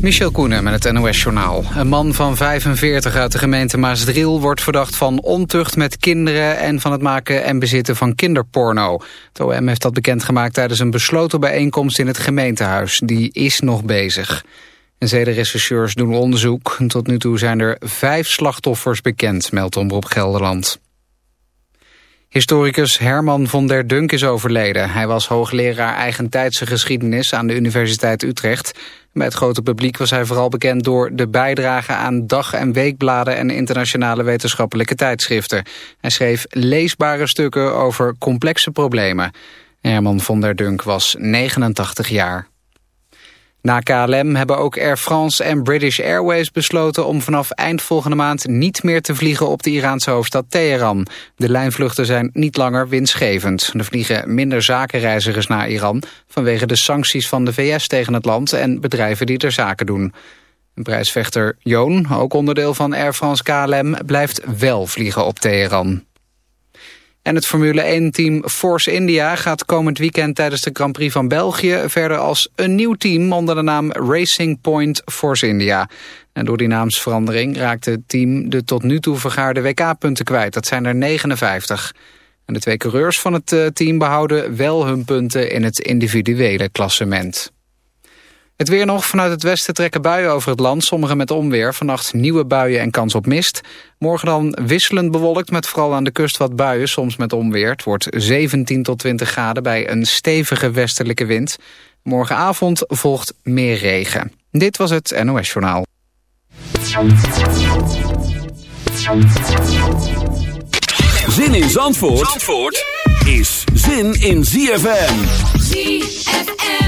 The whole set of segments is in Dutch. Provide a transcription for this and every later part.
Michel Koenen met het NOS-journaal. Een man van 45 uit de gemeente Maasdriel wordt verdacht van ontucht met kinderen... en van het maken en bezitten van kinderporno. Het OM heeft dat bekendgemaakt tijdens een besloten bijeenkomst in het gemeentehuis. Die is nog bezig. En zedenrechercheurs doen onderzoek. Tot nu toe zijn er vijf slachtoffers bekend, meldt Omroep Gelderland. Historicus Herman von der Dunk is overleden. Hij was hoogleraar eigentijdse geschiedenis aan de Universiteit Utrecht. Bij het grote publiek was hij vooral bekend door de bijdrage aan dag- en weekbladen en internationale wetenschappelijke tijdschriften. Hij schreef leesbare stukken over complexe problemen. Herman von der Dunk was 89 jaar. Na KLM hebben ook Air France en British Airways besloten om vanaf eind volgende maand niet meer te vliegen op de Iraanse hoofdstad Teheran. De lijnvluchten zijn niet langer winstgevend. Er vliegen minder zakenreizigers naar Iran vanwege de sancties van de VS tegen het land en bedrijven die er zaken doen. Prijsvechter Joon, ook onderdeel van Air France KLM, blijft wel vliegen op Teheran. En het Formule 1-team Force India gaat komend weekend tijdens de Grand Prix van België verder als een nieuw team onder de naam Racing Point Force India. En door die naamsverandering raakt het team de tot nu toe vergaarde WK-punten kwijt. Dat zijn er 59. En de twee coureurs van het eh, team behouden wel hun punten in het individuele klassement. Het weer nog. Vanuit het westen trekken buien over het land. Sommige met onweer. Vannacht nieuwe buien en kans op mist. Morgen dan wisselend bewolkt met vooral aan de kust wat buien. Soms met onweer. Het wordt 17 tot 20 graden bij een stevige westelijke wind. Morgenavond volgt meer regen. Dit was het NOS Journaal. Zin in Zandvoort, Zandvoort is zin in ZFM. ZFM.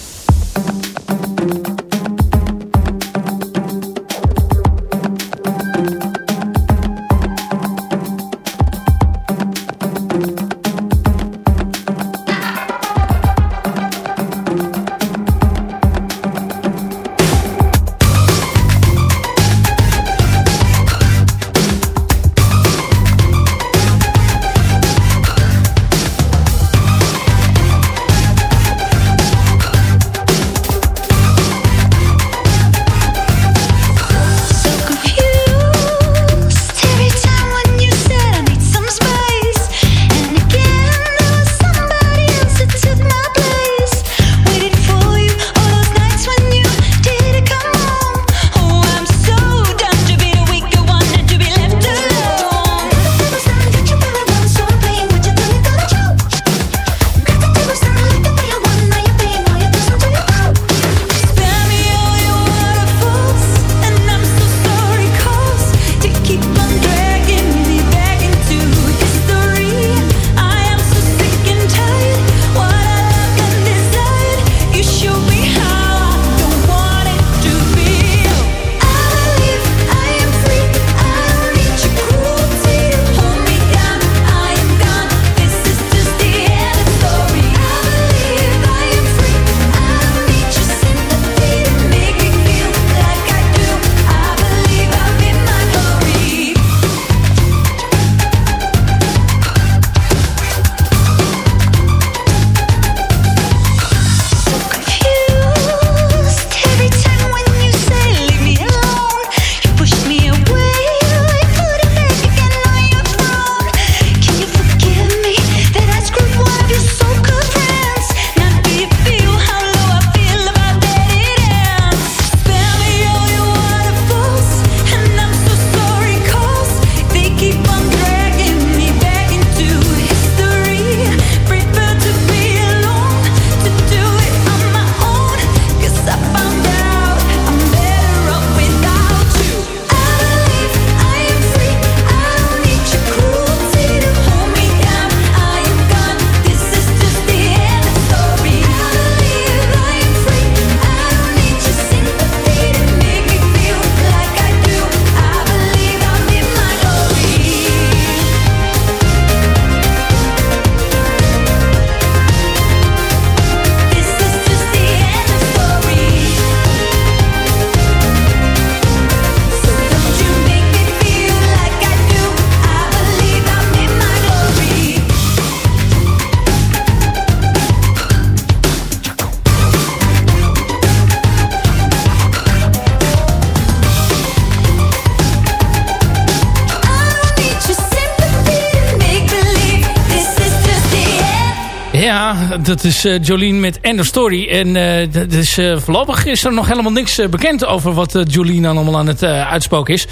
Dat is uh, Jolien met End Story. En uh, voorlopig is er nog helemaal niks bekend over wat Jolien dan allemaal aan het uitspoken is.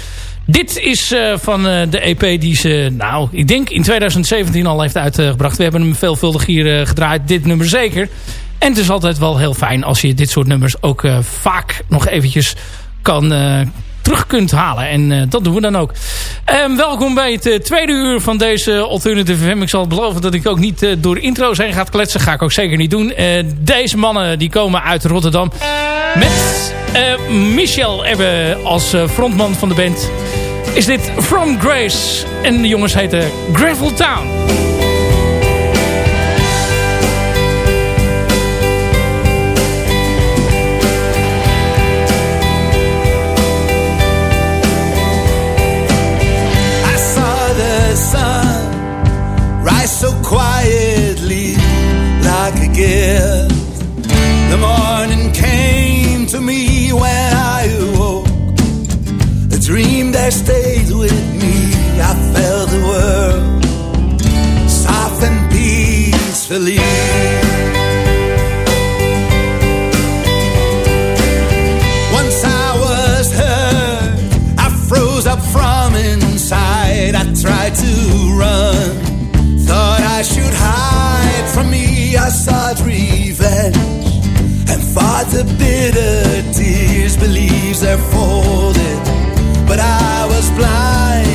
Dit is van de EP die ze, nou, ik denk in 2017 al heeft uitgebracht. We hebben hem veelvuldig hier gedraaid, dit nummer zeker. En het is altijd wel heel fijn als je dit soort nummers ook vaak nog eventjes kan terug kunt halen. En uh, dat doen we dan ook. Um, welkom bij het uh, tweede uur van deze Alternative FM. Ik zal beloven dat ik ook niet uh, door intro's heen ga kletsen. Ga ik ook zeker niet doen. deze mannen die komen uit Rotterdam. Met Michel Ebbe als frontman van de band. Is dit From Grace. En de jongens heten Gravel Town. The morning came to me when I awoke. A dream that stayed with me. I felt the world soft and peacefully. I was hurt, I froze up from inside. I tried to run, thought I should hide from me I revenge fought the bitter tears, believes they're folded, but I was blind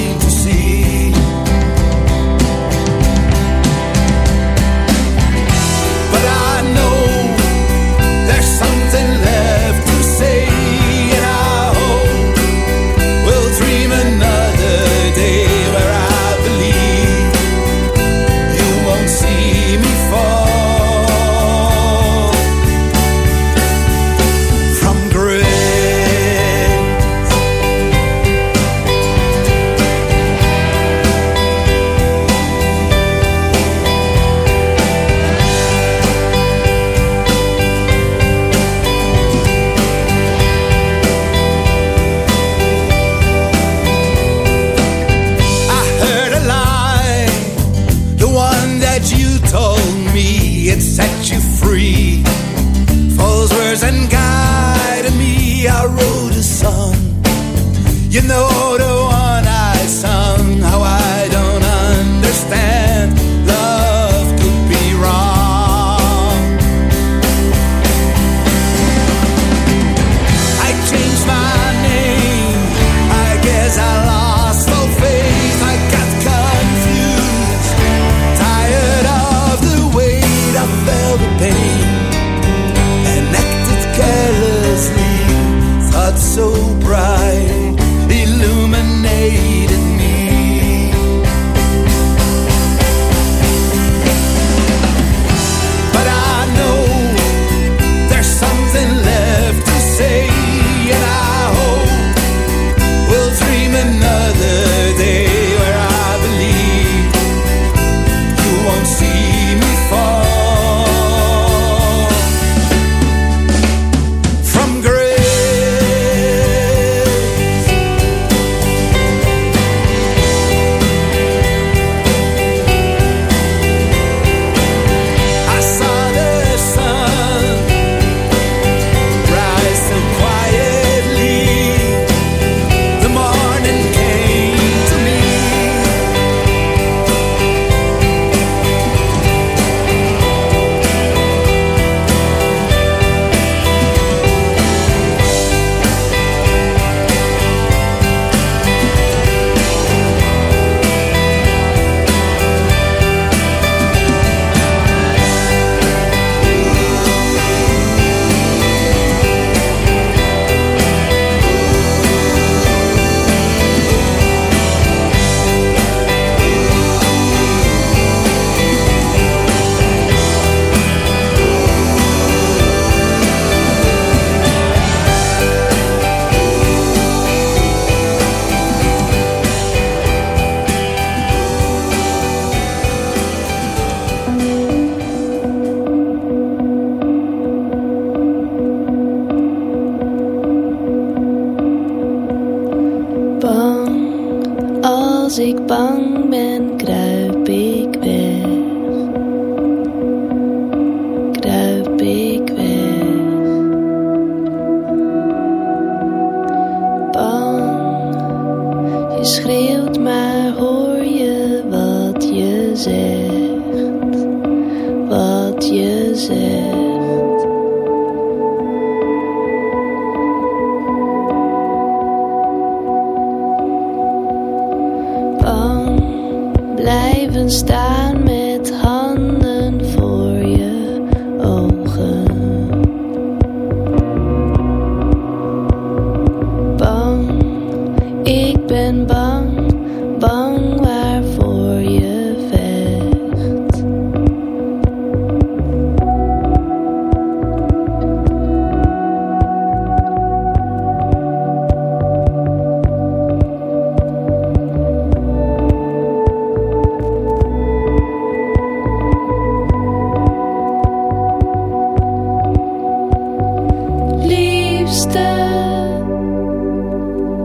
liefste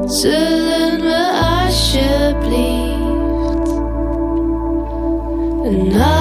zullen we alsjeblieft een nacht.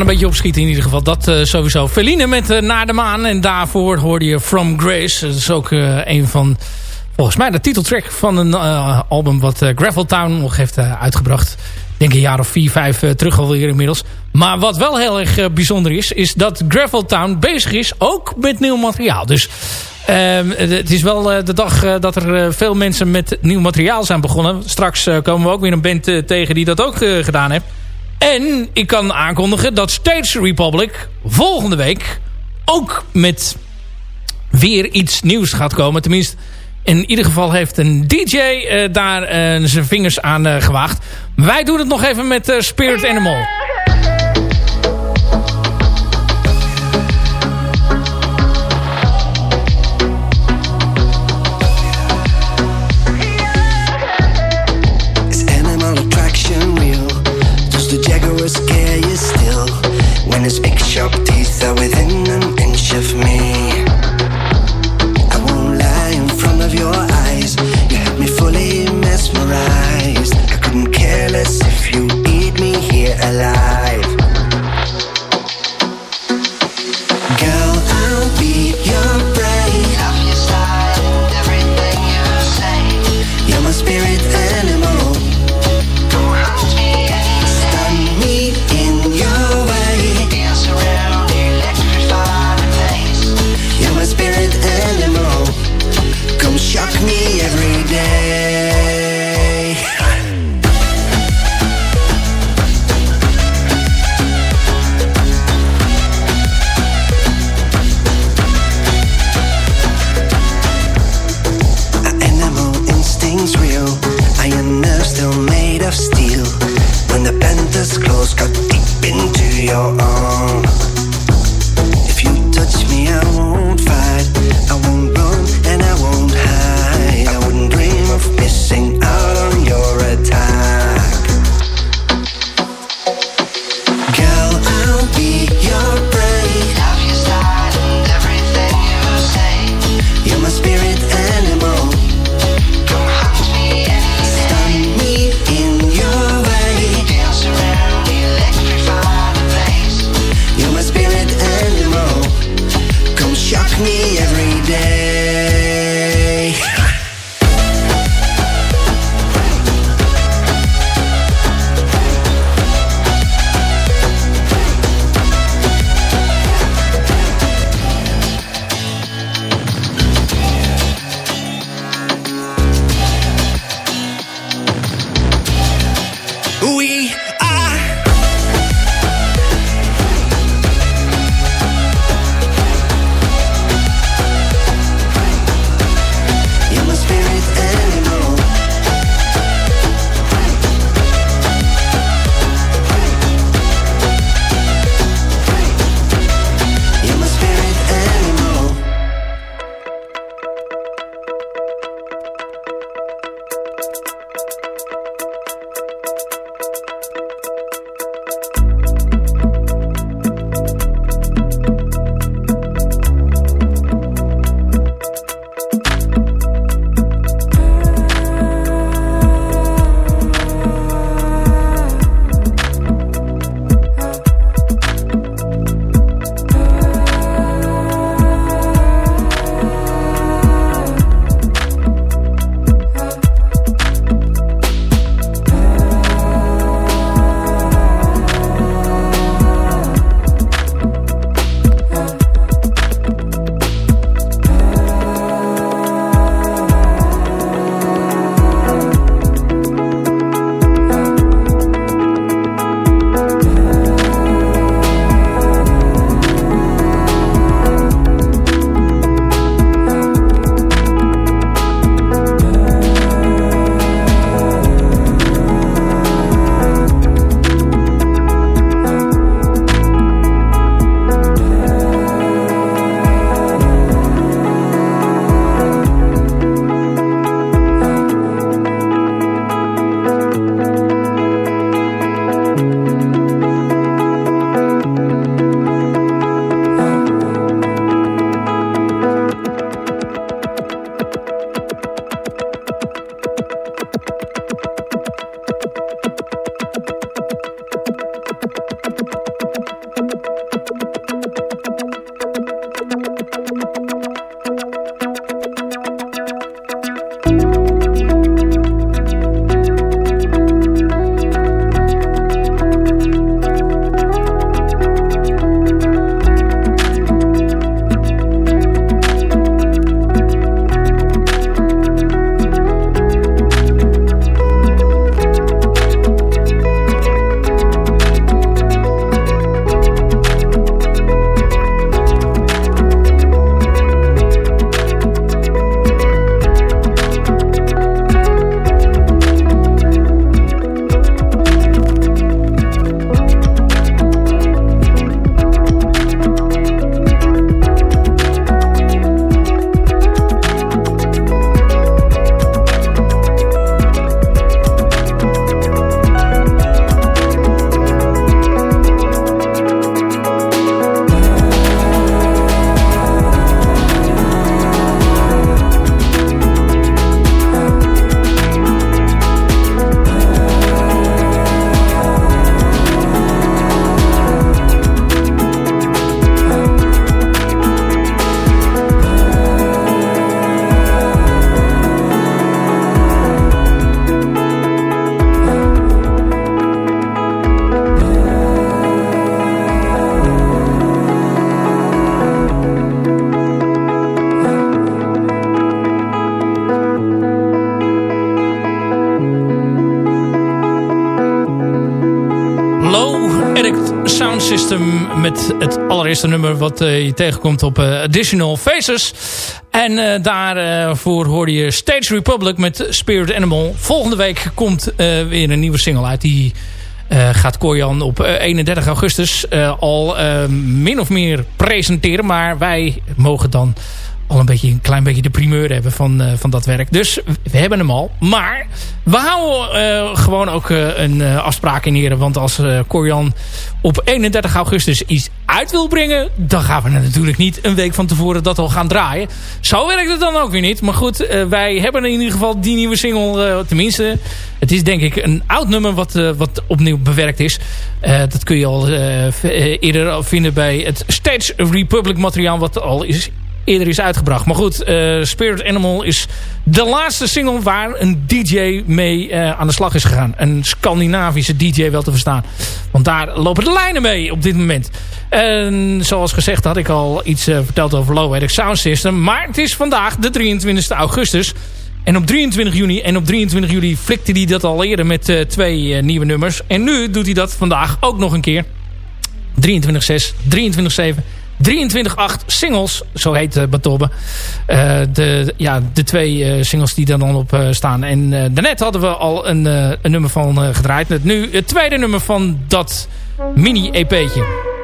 Een beetje opschieten in ieder geval. Dat uh, sowieso. Feline met uh, Naar de Maan. En daarvoor hoorde je From Grace. Dat is ook uh, een van, volgens mij, de titeltrack van een album wat Graveltown nog heeft uitgebracht. Ik denk een jaar of vier, vijf terug alweer inmiddels. Maar wat wel heel erg bijzonder is, is dat Graveltown bezig is ook met nieuw materiaal. Dus ehm, het is wel de dag dat er veel mensen met nieuw materiaal zijn begonnen. Straks komen we ook weer een band tegen die dat ook gedaan heeft. En ik kan aankondigen dat Stage Republic volgende week ook met weer iets nieuws gaat komen. Tenminste, in ieder geval heeft een DJ uh, daar uh, zijn vingers aan uh, gewaagd. Wij doen het nog even met Spirit Animal. that within an inch of me. your own. Het allereerste nummer wat uh, je tegenkomt op uh, Additional Faces. En uh, daarvoor hoorde je Stage Republic met Spirit Animal. Volgende week komt weer een nieuwe single uit. Die gaat Korjan op 31 augustus al min of meer presenteren. Maar wij mogen dan al een, beetje, een klein beetje de primeur hebben van, van dat werk. Dus we hebben hem al. Maar we houden gewoon ook een afspraak in heren. Want als Corian op 31 augustus iets uit wil brengen... dan gaan we natuurlijk niet een week van tevoren dat al gaan draaien. Zo werkt het dan ook weer niet. Maar goed, wij hebben in ieder geval die nieuwe single... tenminste, het is denk ik een oud nummer wat, wat opnieuw bewerkt is. dat kun je al eerder vinden bij het Stage Republic materiaal... wat al is eerder is uitgebracht. Maar goed, uh, Spirit Animal is de laatste single waar een DJ mee uh, aan de slag is gegaan. Een Scandinavische DJ wel te verstaan. Want daar lopen de lijnen mee op dit moment. En zoals gezegd had ik al iets uh, verteld over Low Edit Sound System. Maar het is vandaag de 23 augustus. En op 23 juni en op 23 juli flikte hij dat al eerder met twee nieuwe nummers. En nu doet hij dat vandaag ook nog een keer. 23-6, 23-7 23-8 singles, zo heet uh, Batobe. Uh, de, ja, de twee uh, singles die daar dan op staan. En daarnet hadden we al een, een nummer van gedraaid. Nu het tweede nummer van dat mini-EP'tje.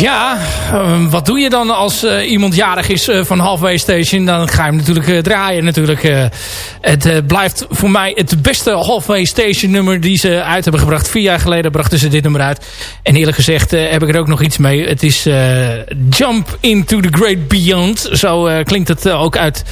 Ja, uh, wat doe je dan als uh, iemand jarig is uh, van Halfway Station? Dan ga je hem natuurlijk draaien. Natuurlijk, het blijft voor mij het beste Halfway Station nummer die ze uit hebben gebracht. Vier jaar geleden brachten ze dit nummer uit. En eerlijk gezegd heb ik er ook nog iets mee. Het is Jump into the Great Beyond. Zo klinkt het ook uit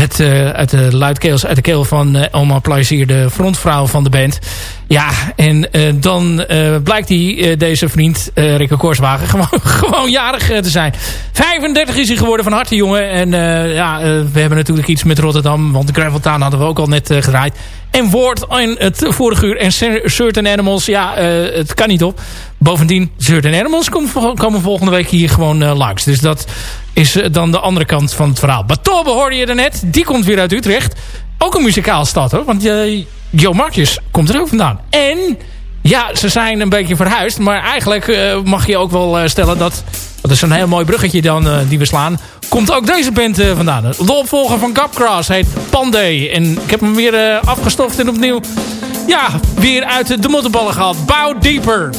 het, uh, uit, de luidkeels, uit de keel van uh, Elma Plaisier, de frontvrouw van de band. Ja, en uh, dan blijkt hij, deze vriend, Rikke Korswagen, gewoon, gewoon jarig te zijn. 35 is hij geworden, van harte jongen. En ja, we hebben natuurlijk iets met Rotterdam, want de Gravel Town hadden we ook al net gedraaid. En Woord in het vorige uur en Certain Animals, ja, het kan niet op. Bovendien, Certain Animals komen volgende week hier gewoon langs. Dus dat is eh, dan de andere kant van het verhaal. Batobe hoorde je er net. Die komt weer uit Utrecht. Ook een muzikaal stad hoor. Want uh, Jo Marcus komt er ook vandaan. En ja, ze zijn een beetje verhuisd. Maar eigenlijk mag je ook wel stellen dat... Dat is een heel mooi bruggetje dan die we slaan. Komt ook deze band vandaan. De opvolger van Gapcross heet Pandey. En ik heb hem weer afgestoft en opnieuw... Ja, weer uit de mottenballen gehaald. Bow Deeper.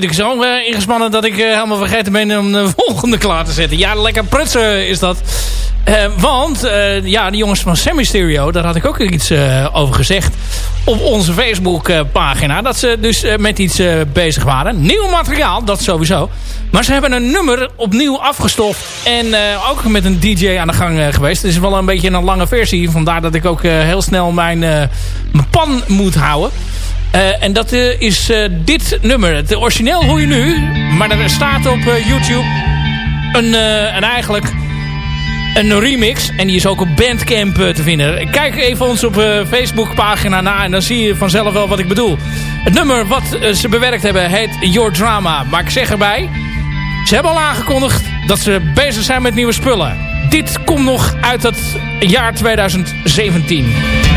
Zit ik zo uh, ingespannen dat ik uh, helemaal vergeten ben om de volgende klaar te zetten. Ja, lekker prutsen is dat. Uh, want, ja, die jongens van Semi Stereo, daar had ik ook iets over gezegd op onze Facebook pagina. Dat ze dus met iets bezig waren. Nieuw materiaal, dat sowieso. Maar ze hebben een nummer opnieuw afgestoft. En ook met een DJ aan de gang geweest. Het is wel een beetje een lange versie. Vandaar dat ik ook heel snel mijn, mijn pan moet houden. Uh, en dat uh, is uh, dit nummer. Het origineel hoor je nu. Maar er staat op YouTube een, een eigenlijk een remix. En die is ook op Bandcamp te vinden. Kijk even ons op Facebookpagina na. En dan zie je vanzelf wel wat ik bedoel. Het nummer wat ze bewerkt hebben heet Your Drama. Maar ik zeg erbij. Ze hebben al aangekondigd dat ze bezig zijn met nieuwe spullen. Dit komt nog uit het jaar 2017.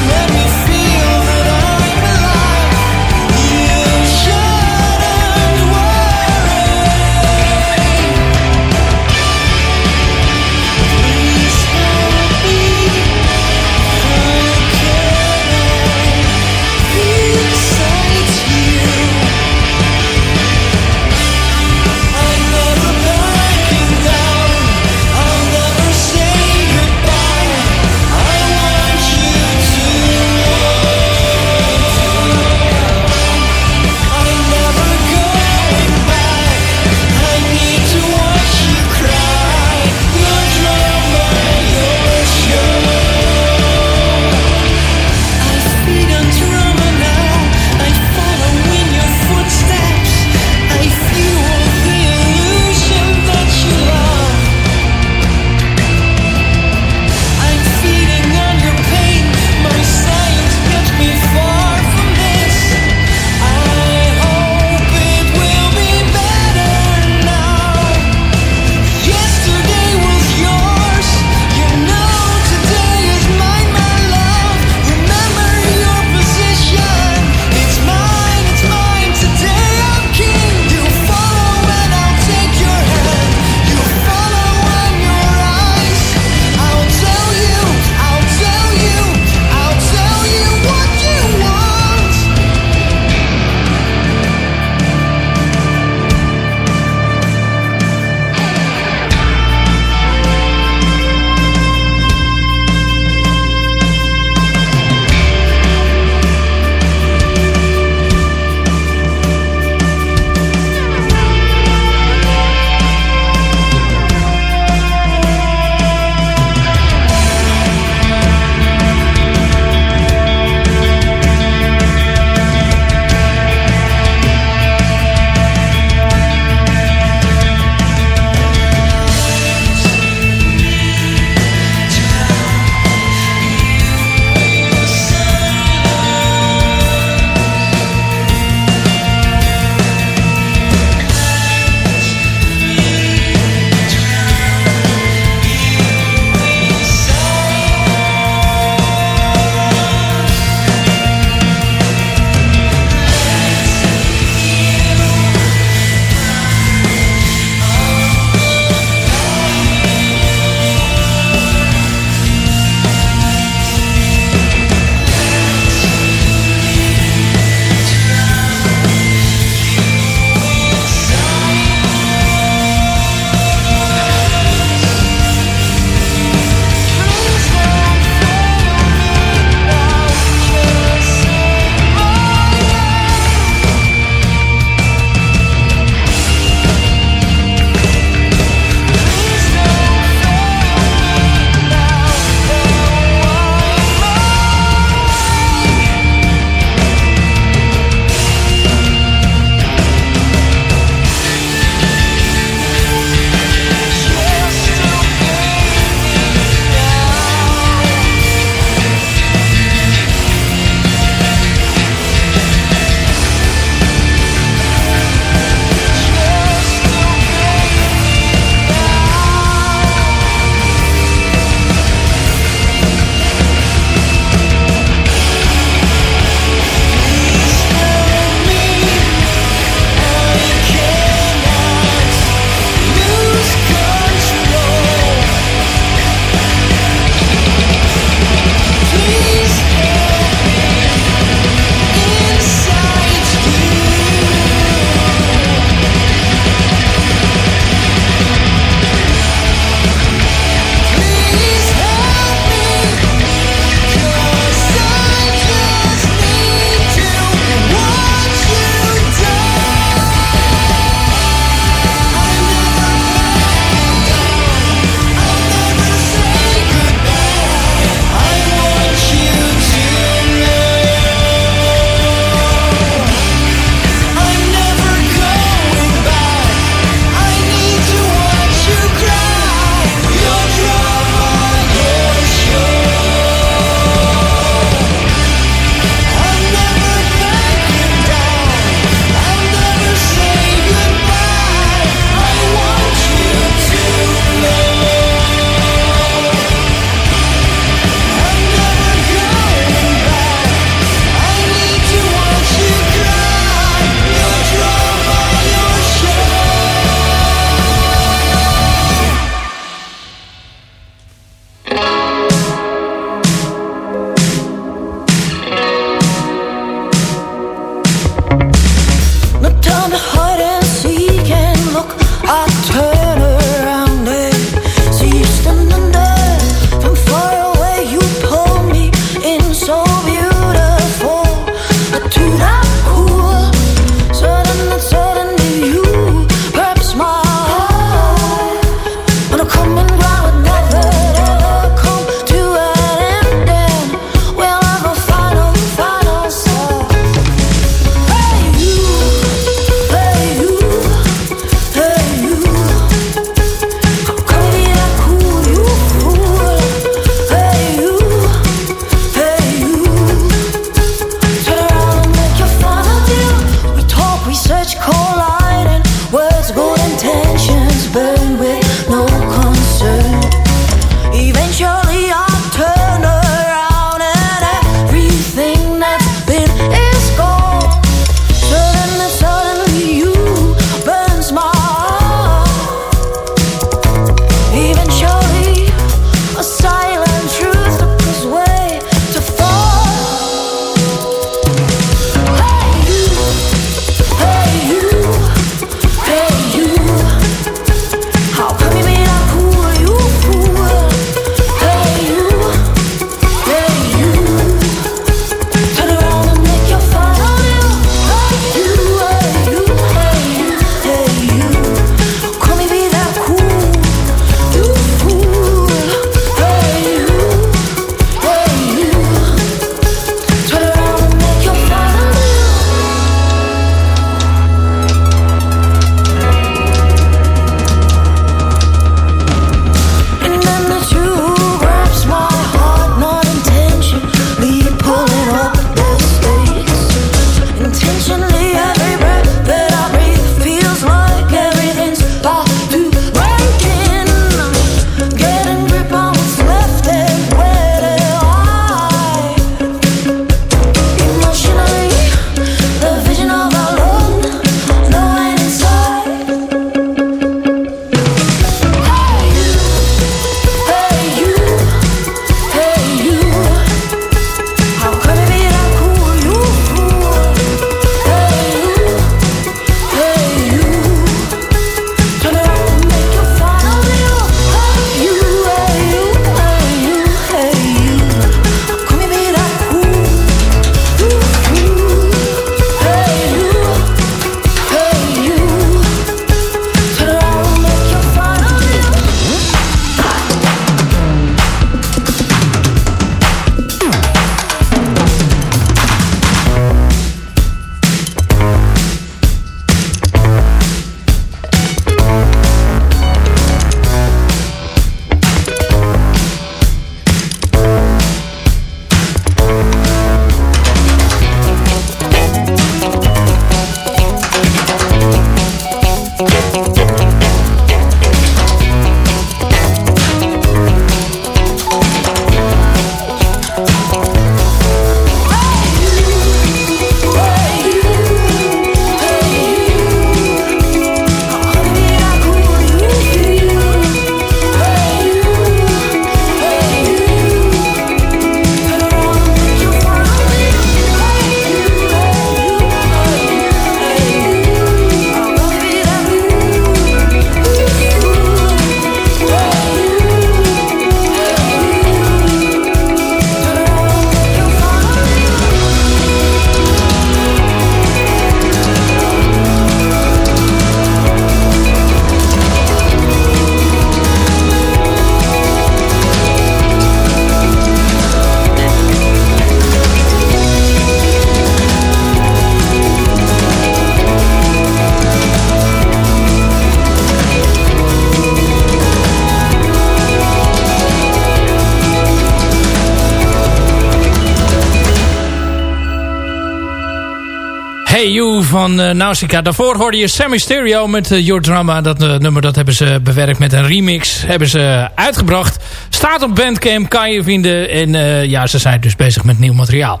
Van uh, Nausicaa. Daarvoor hoorde je Sammy Stereo met uh, Your Drama. Dat uh, nummer dat hebben ze bewerkt met een remix. Hebben ze uitgebracht. Staat op Bandcamp, kan je vinden. En ja, ze zijn dus bezig met nieuw materiaal.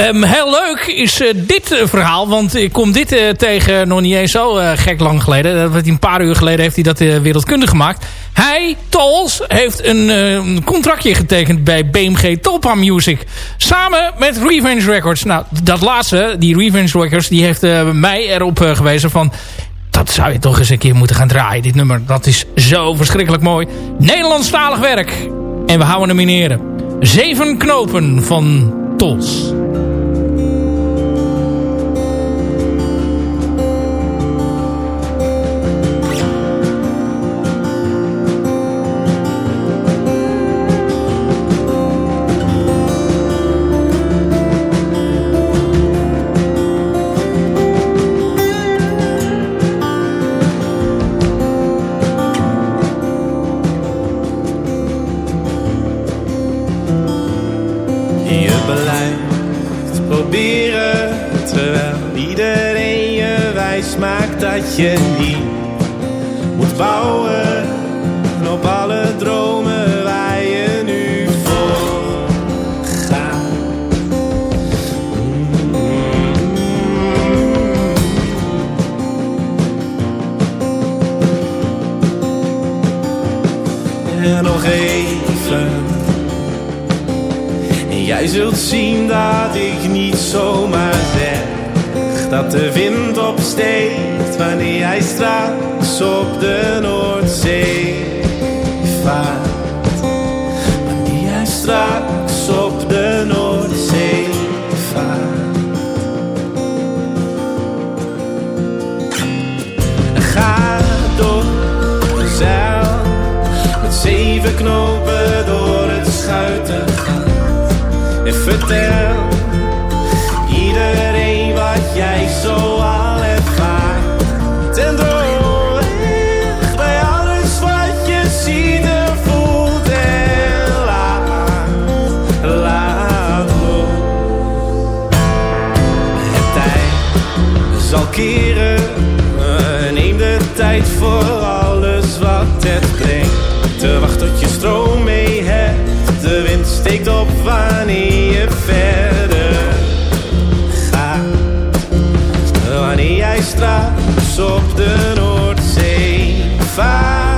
Um, heel leuk is dit verhaal. Want ik kom dit tegen nog niet eens zo gek lang geleden. Dat een paar uur geleden heeft hij dat wereldkundig gemaakt. Hij, Tols, heeft een, een contractje getekend bij BMG Tolpa Music. Samen met Revenge Records. Nou, dat laatste, die Revenge Records, die heeft uh, mij erop uh, gewezen van... Dat zou je toch eens een keer moeten gaan draaien. Dit nummer, dat is zo verschrikkelijk mooi. Nederlandstalig werk. En we houden hem in ere. Zeven knopen van Tols. Zal keren, neem de tijd voor alles wat het brengt. Te wachten tot je stroom mee hebt, de wind steekt op wanneer je verder wanneer jij straks op de Noordzee vaart.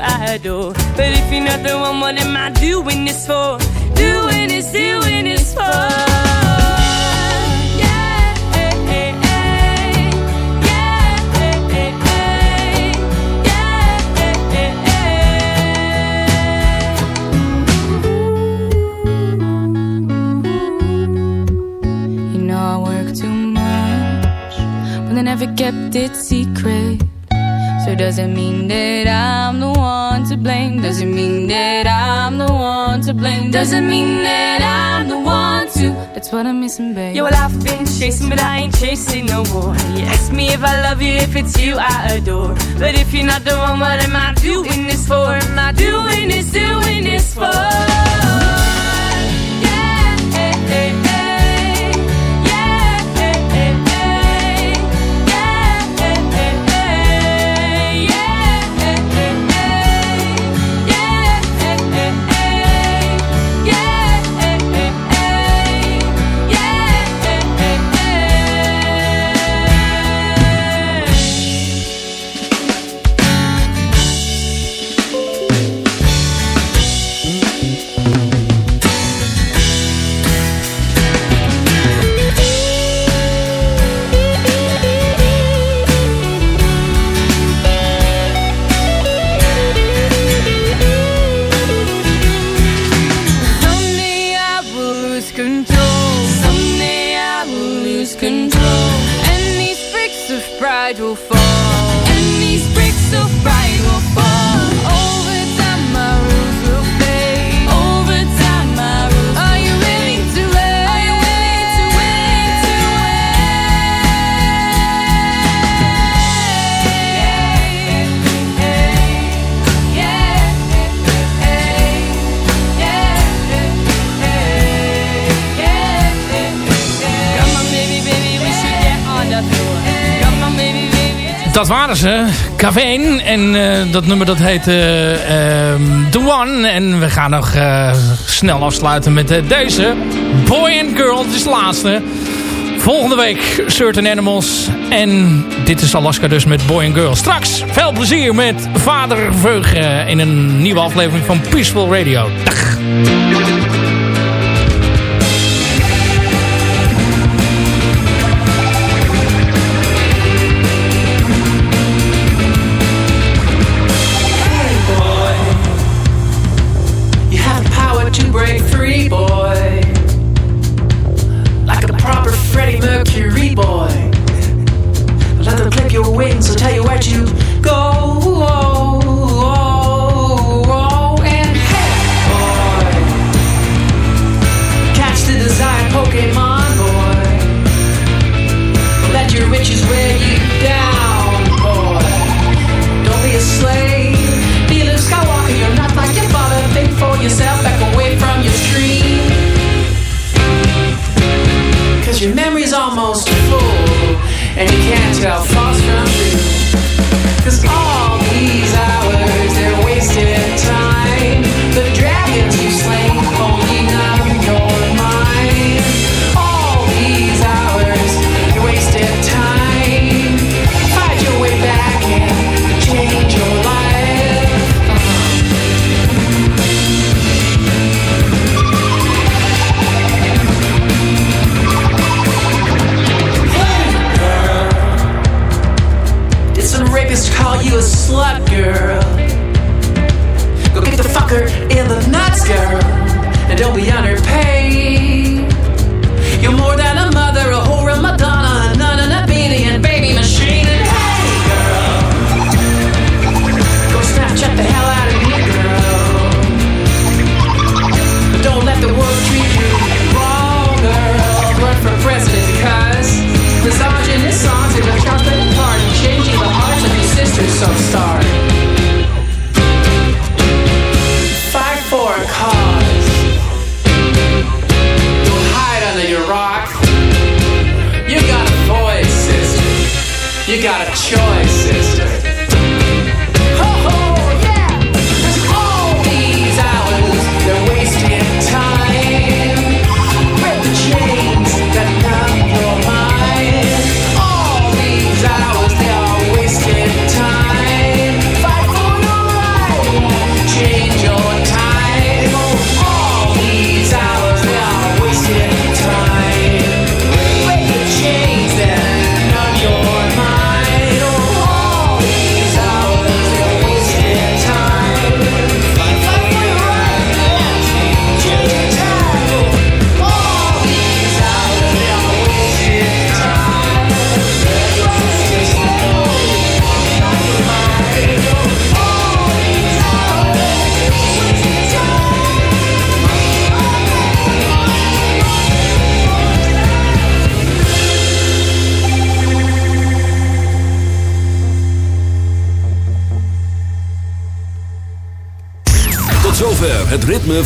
Adore. Oh. But if you're not the one, what am I doing this for? Doing this, doing this for. never kept it secret so doesn't mean that I'm the one to blame. Doesn't mean that I'm the one to blame. Doesn't mean that I'm the one to. That's what I'm missing, babe. Yeah, well, I've been chasing, but I ain't chasing no more. You ask me if I love you, if it's you I adore. But if you're not the one, what am I doing this for? Am I doing this, doing this for? Yeah. Hey, hey. dat waren ze. Caveen. En eh, dat nummer dat heet uh, The One. En we gaan nog eh, snel afsluiten met deze. Boy and Girl, het is de laatste. Volgende week Certain Animals. En dit is Alaska dus met Boy and Girl. Straks veel plezier met Vader Veug in een nieuwe aflevering van Peaceful Radio. Dag.